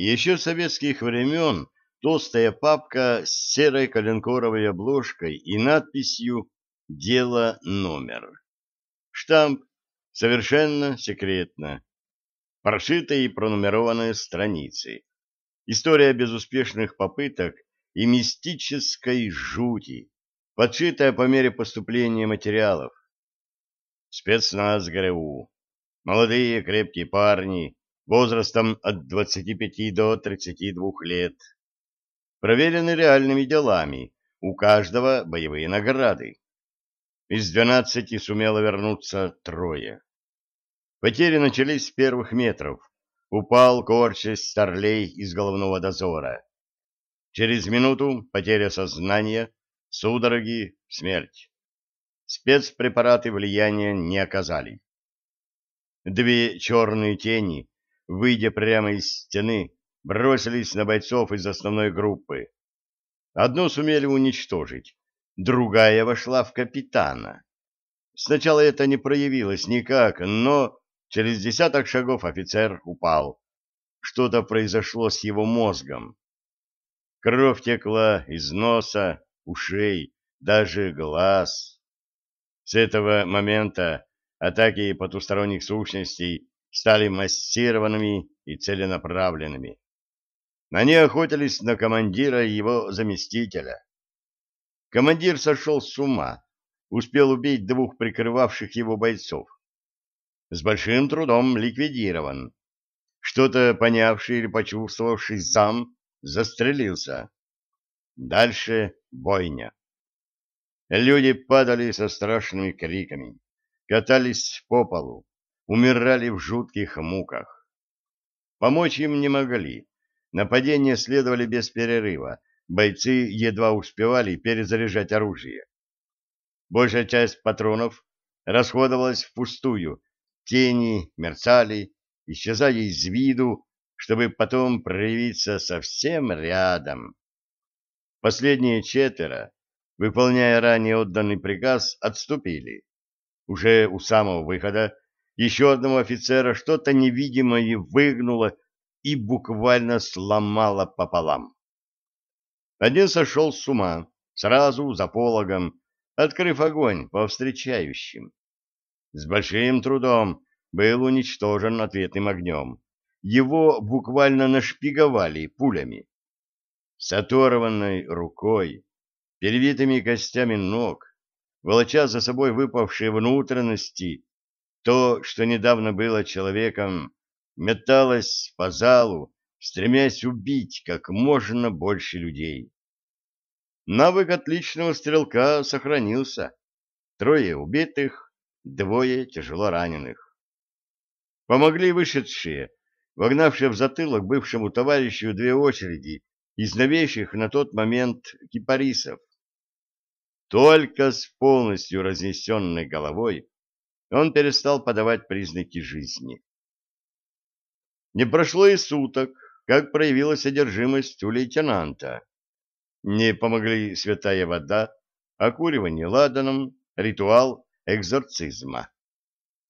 Еще с советских времен толстая папка с серой коленкоровой обложкой и надписью «Дело номер». Штамп совершенно секретно. Прошитые и пронумерованные страницы. История безуспешных попыток и мистической жути, подшитая по мере поступления материалов. Спецназ ГРУ. Молодые крепкие парни, возрастом от 25 до 32 лет. Проверены реальными делами, у каждого боевые награды. Из 12 сумело вернуться трое. Потери начались с первых метров. Упал, корчась, старлей из головного дозора. Через минуту потеря сознания, судороги, смерть. Спецпрепараты влияния не оказали. Две черные тени, выйдя прямо из стены, бросились на бойцов из основной группы. Одну сумели уничтожить, другая вошла в капитана. Сначала это не проявилось никак, но через десяток шагов офицер упал. Что-то произошло с его мозгом. Кровь текла из носа, ушей, даже глаз. С этого момента атаки потусторонних сущностей стали массированными и целенаправленными. Они охотились на командира и его заместителя. Командир сошел с ума, успел убить двух прикрывавших его бойцов. С большим трудом ликвидирован. Что-то понявший или почувствовавший зам застрелился. Дальше бойня. Люди падали со страшными криками катались по полу, умирали в жутких муках. Помочь им не могли. Нападения следовали без перерыва. Бойцы едва успевали перезаряжать оружие. Большая часть патронов расходовалась впустую. Тени мерцали, исчезая из виду, чтобы потом проявиться совсем рядом. Последние четверо, выполняя ранее отданный приказ, отступили. Уже у самого выхода еще одного офицера что-то невидимое выгнуло и буквально сломало пополам. Один сошел с ума, сразу за пологом, открыв огонь по встречающим. С большим трудом был уничтожен ответным огнем. Его буквально нашпиговали пулями. С оторванной рукой, перевитыми костями ног, волоча за собой выпавшие внутренности, то, что недавно было человеком, металось по залу, стремясь убить как можно больше людей. Навык отличного стрелка сохранился. Трое убитых, двое тяжело раненых. Помогли вышедшие, вогнавшие в затылок бывшему товарищу две очереди из новейших на тот момент кипарисов. Только с полностью разнесенной головой он перестал подавать признаки жизни. Не прошло и суток, как проявилась одержимость у лейтенанта. Не помогли святая вода, окуривание ладаном, ритуал экзорцизма.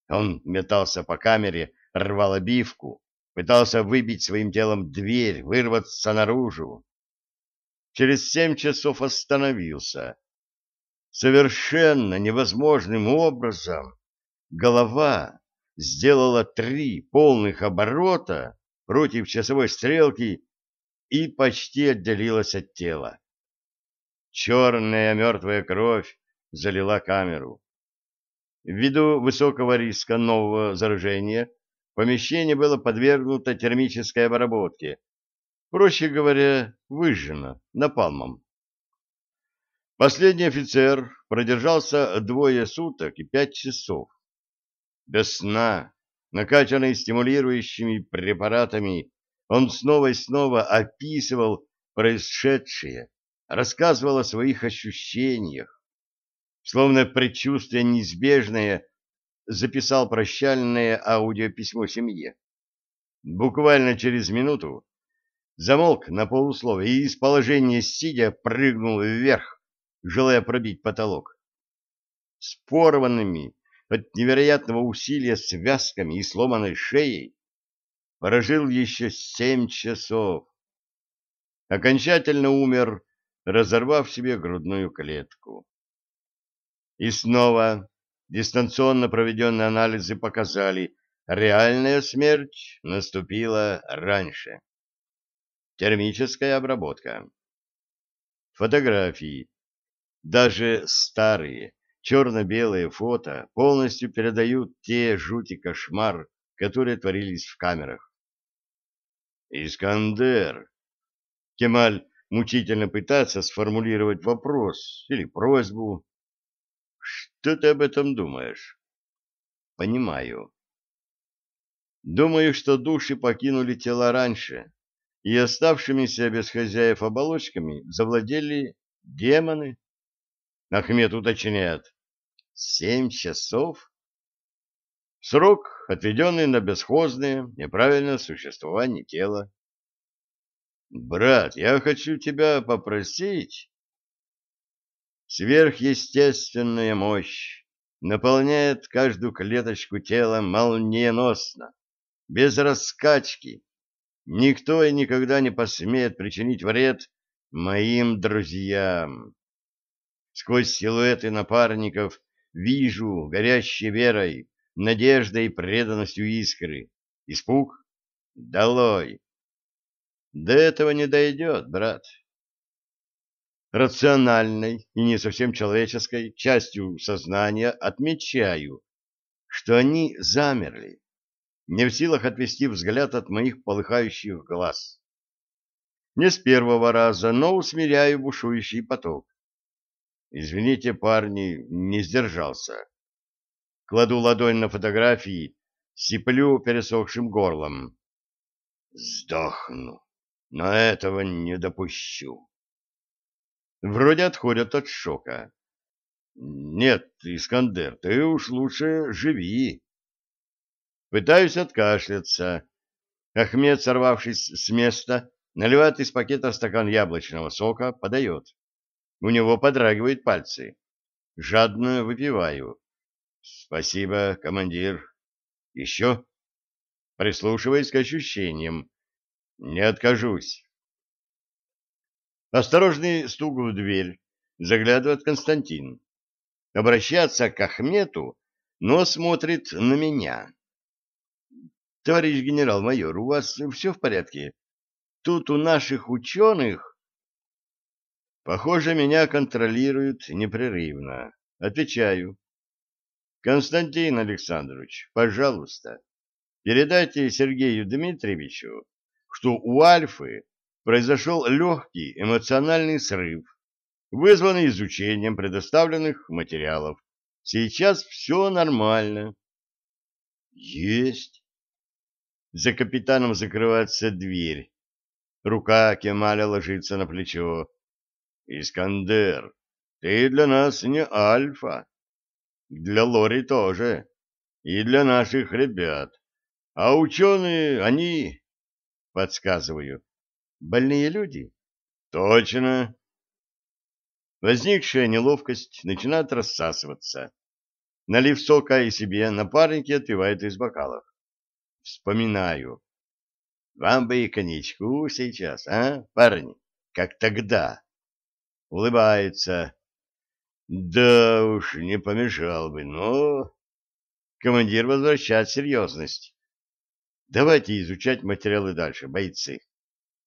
Он метался по камере, рвал обивку, пытался выбить своим телом дверь, вырваться наружу. Через семь часов остановился совершенно невозможным образом голова сделала три полных оборота против часовой стрелки и почти отделилась от тела. Черная мертвая кровь залила камеру. Ввиду высокого риска нового заражения помещение было подвергнуто термической обработке, проще говоря, выжжено напалмом. Последний офицер продержался двое суток и пять часов. Без сна, накачанный стимулирующими препаратами, он снова и снова описывал происшедшее, рассказывал о своих ощущениях. Словно предчувствие неизбежное, записал прощальное аудиописьмо семье. Буквально через минуту замолк на полусловие и из положения сидя прыгнул вверх, желая пробить потолок. С порванными от невероятного усилия связками и сломанной шеей прожил еще семь часов. Окончательно умер, разорвав себе грудную клетку. И снова дистанционно проведенные анализы показали, реальная смерть наступила раньше. Термическая обработка. Фотографии. Даже старые, черно-белые фото полностью передают те жути кошмар, которые творились в камерах. «Искандер!» Кемаль мучительно пытается сформулировать вопрос или просьбу. «Что ты об этом думаешь?» «Понимаю. Думаю, что души покинули тела раньше, и оставшимися без хозяев оболочками завладели демоны. Ахмед уточняет. Семь часов? Срок, отведенный на бесхозное, неправильное существование тела. Брат, я хочу тебя попросить. Сверхъестественная мощь наполняет каждую клеточку тела молниеносно, без раскачки, Никто и никогда не посмеет причинить вред моим друзьям. Сквозь силуэты напарников вижу горящие верой, надеждой и преданностью искры. Испуг? Долой! До этого не дойдет, брат. Рациональной и не совсем человеческой частью сознания отмечаю, что они замерли не в силах отвести взгляд от моих полыхающих глаз. Не с первого раза, но усмиряю бушующий поток. Извините, парни, не сдержался. Кладу ладонь на фотографии, сиплю пересохшим горлом. Сдохну, но этого не допущу. Вроде отходят от шока. Нет, Искандер, ты уж лучше живи. Пытаюсь откашляться. Ахмед, сорвавшись с места, наливает из пакета стакан яблочного сока, подает. У него подрагивают пальцы. Жадно выпиваю. Спасибо, командир. Еще? Прислушиваясь к ощущениям. Не откажусь. Осторожный стук в дверь. Заглядывает Константин. Обращаться к Ахмету, но смотрит на меня. Товарищ генерал-майор, у вас все в порядке? Тут у наших ученых... Похоже, меня контролируют непрерывно. Отвечаю. Константин Александрович, пожалуйста, передайте Сергею Дмитриевичу, что у Альфы произошел легкий эмоциональный срыв, вызванный изучением предоставленных материалов. Сейчас все нормально. Есть. За капитаном закрывается дверь. Рука Кемаля ложится на плечо. «Искандер, ты для нас не альфа. Для Лори тоже. И для наших ребят. А ученые, они...» Подсказываю. «Больные люди?» «Точно». Возникшая неловкость начинает рассасываться. Налив сока и себе, напарники отпивают из бокалов. Вспоминаю. Вам бы и коньячку сейчас, а, парни, как тогда. Улыбается. Да уж, не помешал бы, но... Командир возвращает серьезность. Давайте изучать материалы дальше, бойцы.